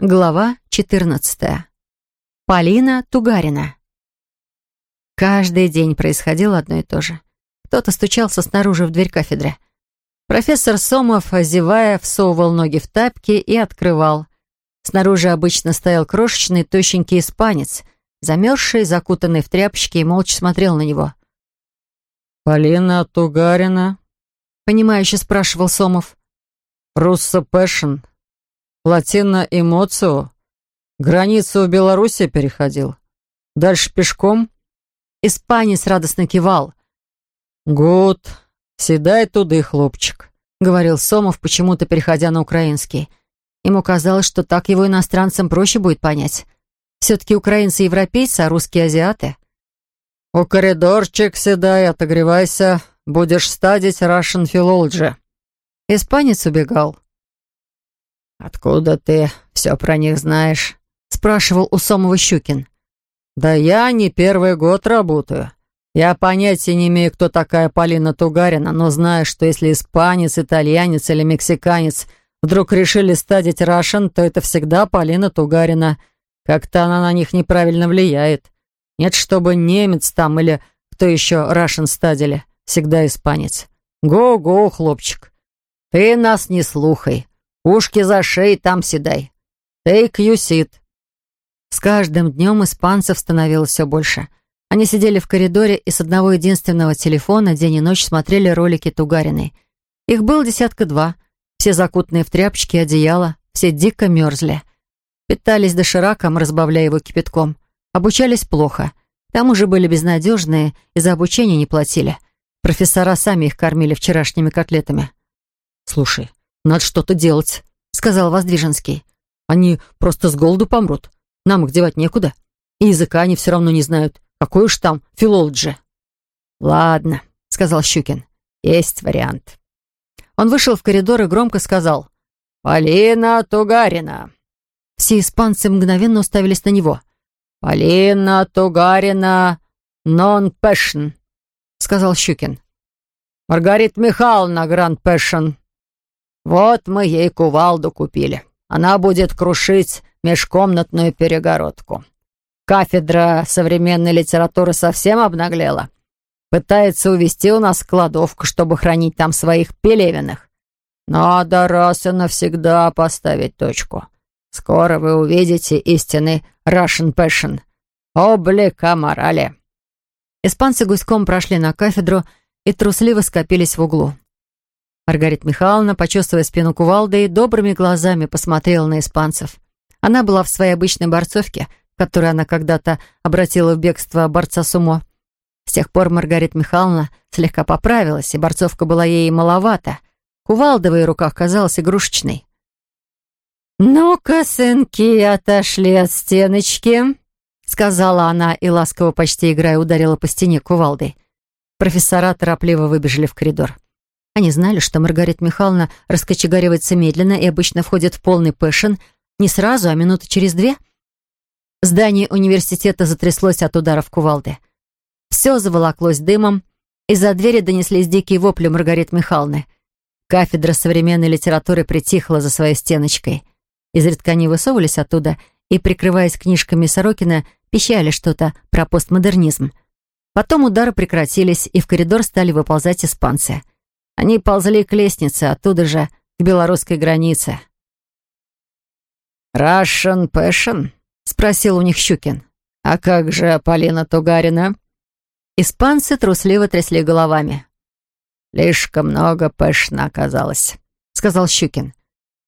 Глава 14. Полина Тугарина. Каждый день происходило одно и то же. Кто-то стучался снаружи в дверь кафедры. Профессор Сомов, озевая, всовывал ноги в тапки и открывал. Снаружи обычно стоял крошечный, тощенький испанец, замерзший, закутанный в тряпочки, и молча смотрел на него. «Полина Тугарина?» — понимающе спрашивал Сомов. «Руссо passion, Латино Эмоцио. Границу в Беларуси переходил. Дальше пешком. Испанец радостно кивал. «Good, седай туды, хлопчик», — говорил Сомов, почему-то переходя на украинский. Ему казалось, что так его иностранцам проще будет понять. Все-таки украинцы европейцы, а русские азиаты. «У коридорчик седай, отогревайся, будешь стадить Russian Philology». Испанец убегал. «Откуда ты все про них знаешь?» — спрашивал у Сомова Щукин. «Да я не первый год работаю. Я понятия не имею, кто такая Полина Тугарина, но знаю, что если испанец, итальянец или мексиканец вдруг решили стадить Рашен, то это всегда Полина Тугарина. Как-то она на них неправильно влияет. Нет, чтобы немец там или кто еще Рашен стадили. Всегда испанец. Го-го, хлопчик. Ты нас не слухай. Ушки за шеей там седай. Take you sit. С каждым днем испанцев становилось все больше. Они сидели в коридоре и с одного единственного телефона день и ночь смотрели ролики Тугариной. Их было десятка два. Все закутанные в тряпочки и одеяла, все дико мерзли. Питались дошираком, разбавляя его кипятком. Обучались плохо. К тому же были безнадежные и за обучение не платили. Профессора сами их кормили вчерашними котлетами. «Слушай, «Надо что-то делать», — сказал Воздвиженский. «Они просто с голоду помрут. Нам их девать некуда. И языка они все равно не знают. Какой уж там филологи». «Ладно», — сказал Щукин. «Есть вариант». Он вышел в коридор и громко сказал. «Полина Тугарина». Все испанцы мгновенно уставились на него. «Полина Тугарина non-passion», — сказал Щукин. «Маргарита Михайловна grand passion», вот мы ей кувалду купили. Она будет крушить межкомнатную перегородку. Кафедра современной литературы совсем обнаглела. Пытается увести у нас кладовку, чтобы хранить там своих пелевиных. Надо раз и навсегда поставить точку. Скоро вы увидите истинный Russian Passion. Облика морали. Испанцы гуськом прошли на кафедру и трусливо скопились в углу. Маргарита Михайловна, почувствуя спину кувалды, добрыми глазами посмотрела на испанцев. Она была в своей обычной борцовке, в которой она когда-то обратила в бегство борца сумо. С тех пор Маргарита Михайловна слегка поправилась, и борцовка была ей маловато. Кувалда в ее руках казалась игрушечной. «Ну-ка, сынки, отошли от стеночки», — сказала она и, ласково почти играя, ударила по стене кувалдой. Профессора торопливо выбежали в коридор. Они знали, что Маргарита Михайловна раскочегаривается медленно и обычно входит в полный passion не сразу, а минуты через две. Здание университета затряслось от ударов кувалды. Все заволоклось дымом, из-за двери донеслись дикие вопли Маргариты Михайловны. Кафедра современной литературы притихла за своей стеночкой. Изредка они высовывались оттуда и, прикрываясь книжками Сорокина, пищали что-то про постмодернизм. Потом удары прекратились, и в коридор стали выползать испанцы — они ползли к лестнице, оттуда же к белорусской границе. «Russian Passion?» — спросил у них Щукин. «А как же Полина Тугарина?» Испанцы трусливо трясли головами. «Слишком много пэшна оказалось», — сказал Щукин.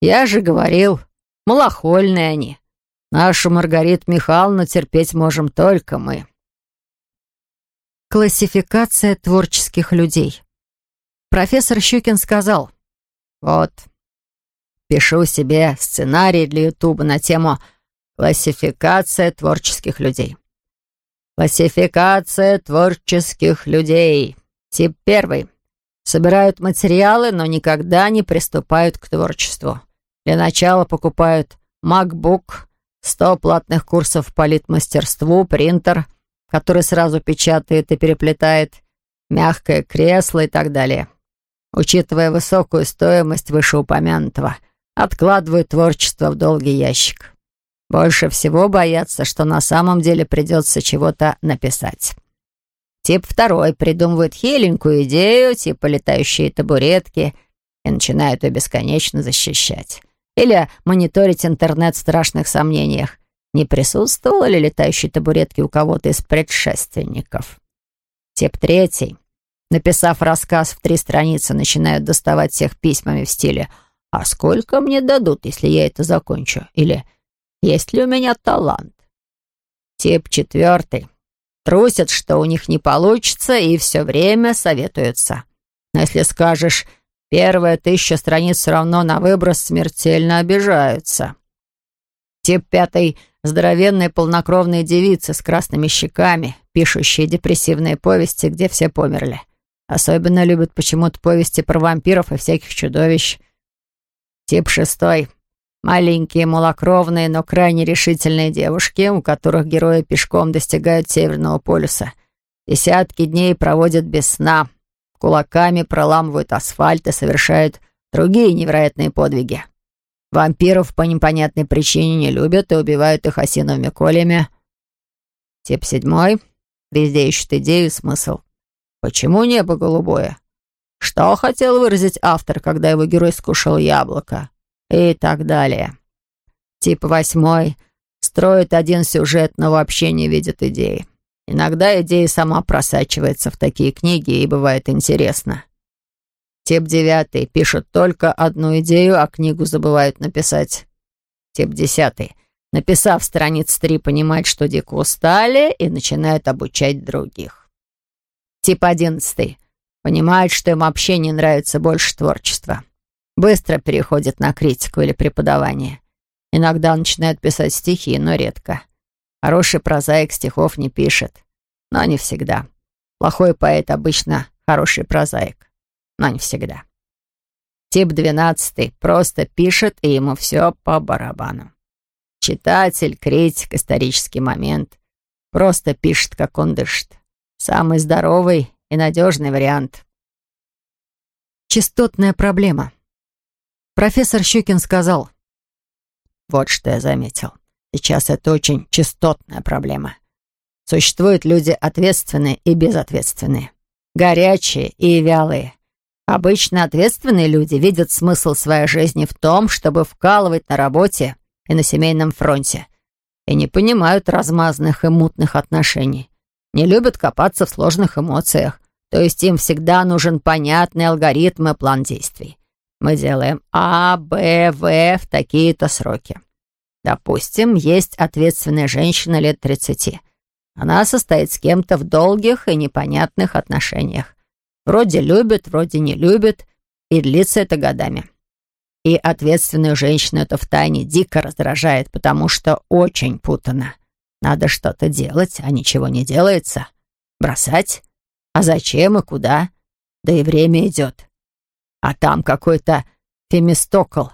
«Я же говорил, малохольные они. Нашу Маргариту Михайловну терпеть можем только мы». Классификация творческих людей профессор Щукин сказал, «Вот, пишу себе сценарий для Ютуба на тему «Классификация творческих людей». Классификация творческих людей. Тип первый. Собирают материалы, но никогда не приступают к творчеству. Для начала покупают MacBook, 100 платных курсов по литмастерству, принтер, который сразу печатает и переплетает, мягкое кресло и так далее. Учитывая высокую стоимость вышеупомянутого, откладываю творчество в долгий ящик. Больше всего боятся, что на самом деле придется чего-то написать. Тип второй придумывает хиленькую идею, типа летающие табуретки, и начинают ее бесконечно защищать. Или мониторить интернет в страшных сомнениях. Не присутствовала ли летающей табуретки у кого-то из предшественников? Тип третий, написав рассказ в три страницы, начинают доставать всех письмами в стиле «А сколько мне дадут, если я это закончу?» Или «Есть ли у меня талант?» Тип четвертый Трусят, что у них не получится, и все время советуются. Но если скажешь, первая тысяча страниц все равно на выброс смертельно обижаются. Тип пятый — здоровенные полнокровные девицы с красными щеками, пишущие депрессивные повести, где все померли. Особенно любят почему-то повести про вампиров и всяких чудовищ. Тип шестой Маленькие, малокровные, но крайне решительные девушки, у которых герои пешком достигают Северного полюса. Десятки дней проводят без сна, кулаками проламывают асфальт и совершают другие невероятные подвиги. Вампиров по непонятной причине не любят и убивают их осиновыми колями. Тип седьмой. Везде ищут идею и смысл. Почему небо голубое? Что хотел выразить автор, когда его герой скушал яблоко? и так далее. Тип восьмой строит один сюжет, но вообще не видит идеи. Иногда идея сама просачивается в такие книги и бывает интересно. Тип девятый пишет только одну идею, а книгу забывают написать. Тип десятый, написав страниц три, понимает, что дико устали и начинает обучать других. Тип одиннадцатый понимает, что им вообще не нравится больше творчества. Быстро переходит на критику или преподавание. Иногда начинает писать стихи, но редко. Хороший прозаик стихов не пишет, но не всегда. Плохой поэт обычно хороший прозаик, но не всегда. Тип 12 просто пишет, и ему все по барабану. Читатель, критик, исторический момент. Просто пишет, как он дышит. Самый здоровый и надежный вариант. Частотная проблема. Профессор Щукин сказал, «Вот что я заметил. Сейчас это очень частотная проблема. Существуют люди ответственные и безответственные, горячие и вялые. Обычно ответственные люди видят смысл своей жизни в том, чтобы вкалывать на работе и на семейном фронте, и не понимают размазанных и мутных отношений, не любят копаться в сложных эмоциях, то есть им всегда нужен понятный алгоритм и план действий. Мы делаем А, Б, В в такие-то сроки. Допустим, есть ответственная женщина лет 30. Она состоит с кем-то в долгих и непонятных отношениях. Вроде любит, вроде не любит, и длится это годами. И ответственную женщину это втайне дико раздражает, потому что очень путано. Надо что-то делать, а ничего не делается. Бросать? А зачем и куда? Да и время идет а там какой-то фемистокл,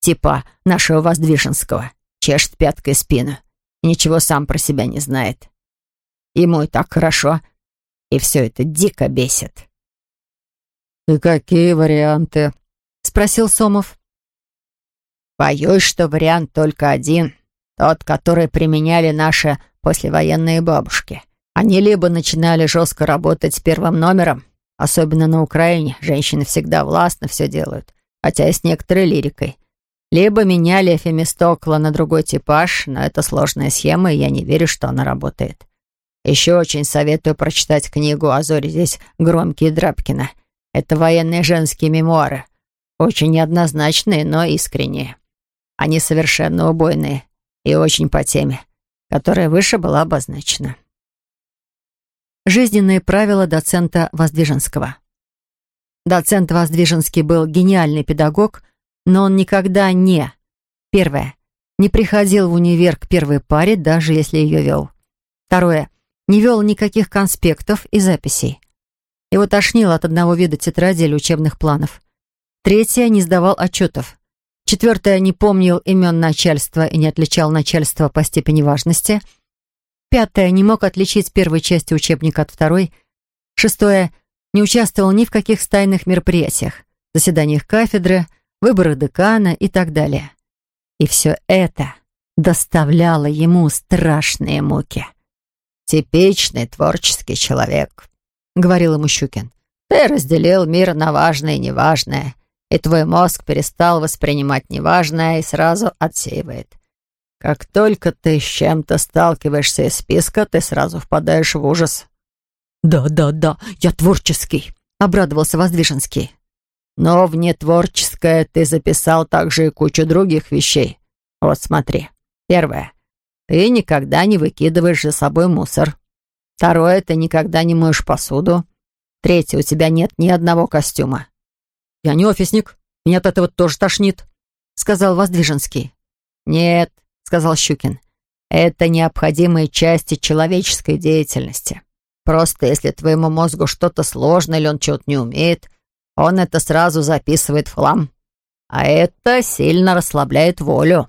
типа нашего Воздвиженского, чешет пяткой спину ничего сам про себя не знает. Ему и так хорошо, и все это дико бесит. «И какие варианты?» — спросил Сомов. «Боюсь, что вариант только один, тот, который применяли наши послевоенные бабушки. Они либо начинали жестко работать с первым номером, Особенно на Украине женщины всегда властно все делают, хотя и с некоторой лирикой. Либо меняли Фемистокла на другой типаж, но это сложная схема, и я не верю, что она работает. Еще очень советую прочитать книгу «А зори здесь громкие Драбкина». Это военные женские мемуары. Очень неоднозначные, но искренние. Они совершенно убойные и очень по теме, которая выше была обозначена. Жизненные правила доцента Воздвиженского. Доцент Воздвиженский был гениальный педагог, но он никогда не... Первое. Не приходил в универ к первой паре, даже если ее вел. Второе. Не вел никаких конспектов и записей. Его тошнило от одного вида тетради или учебных планов. Третье. Не сдавал отчетов. Четвертое. Не помнил имен начальства и не отличал начальство по степени важности – Пятое. Не мог отличить первой части учебника от второй. Шестое. Не участвовал ни в каких стайных мероприятиях, заседаниях кафедры, выборах декана и так далее. И все это доставляла ему страшные муки. «Типичный творческий человек», — говорил ему Щукин. «Ты разделил мир на важное и неважное, и твой мозг перестал воспринимать неважное и сразу отсеивает. Как только ты с чем-то сталкиваешься из списка, ты сразу впадаешь в ужас». «Да, да, да, я творческий», — обрадовался Воздвиженский. «Но в нетворческое ты записал также и кучу других вещей. Вот смотри. Первое. Ты никогда не выкидываешь за собой мусор. Второе, ты никогда не моешь посуду. Третье, у тебя нет ни одного костюма. «Я не офисник. Меня от этого тоже тошнит», — сказал Воздвиженский. «Нет», — сказал Щукин. «Это необходимые части человеческой деятельности. Просто если твоему мозгу что-то сложно или он чего-то не умеет, он это сразу записывает в хлам. А это сильно расслабляет волю.